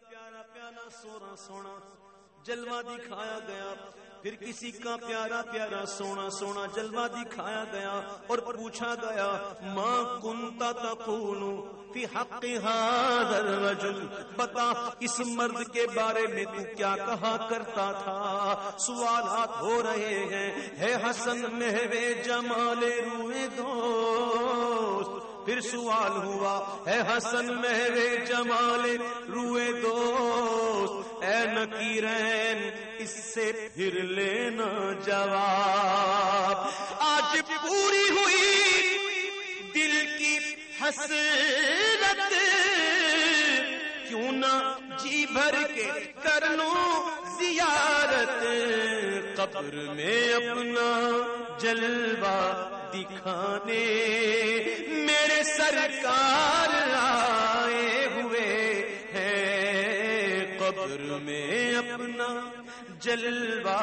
پیارا پیارا سونا سونا جلوہ دکھایا گیا۔ پھر کسی کا پیارا پیارا سونا سونا جلوہ دکھایا گیا اور پوچھا گیا، ماں کنتا تقول فی حق هذا الرجل؟ بتا، اس مرد کے بارے میں تو کیا کہا کرتا تھا؟ سوالات ہو رہے ہیں۔ ہے حسن مہوے جمال روئے دوست پھر سوال ہوا ہے حسن مہوے جمال روئے دوست، اے نکیرین، اس سے پھر لینا جواب۔ آج پوری ہوئی دل کی حسرت، کیوں نہ جی بھر کے کر لوں زیارت۔ قبر میں اپنا جلوہ دکھانے میرے سرکار آئے ہوئے ہیں۔ قبر میں اپنا جلوہ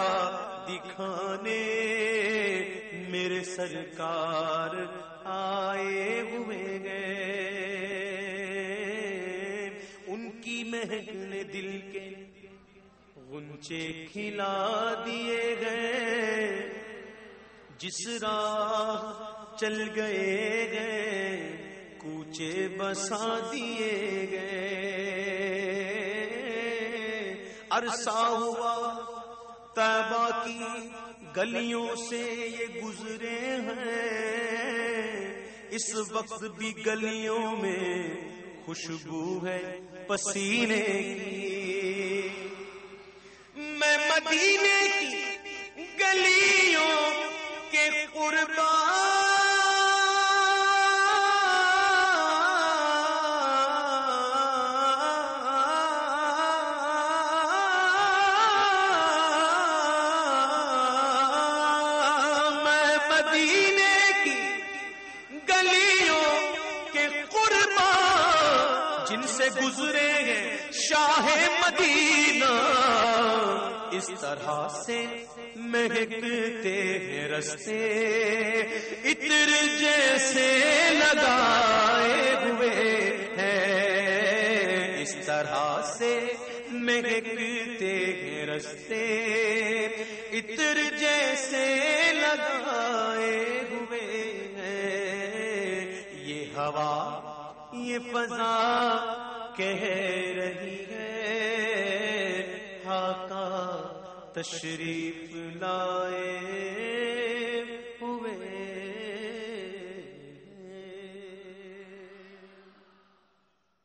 دکھانے میرے سرکار آئے ہوئے گئے ان کی مہک نے دل کے غنچے کھلا دیے گئے جس راہ چل گئے گئے کوچے بسا دیے گئے۔ عرصہ ہوا، تیبہ کی گلیوں سے یہ گزرے ہیں۔ اس وقت بھی گلیوں میں خوشبو ہے، پسینے کی۔ جن سے گزرے ہیں شاہ مدینہ، اس طرح سے مہکتے ہیں رستے اتر جیسے لگائے ہوئے ہیں۔ اس طرح سے مہکتے ہیں رستے اتر جیسے لگائے ہوئے ہیں۔ یہ ہوا یہ فضا کہہ رہی ہے۔ ہاکا تشریف لائے۔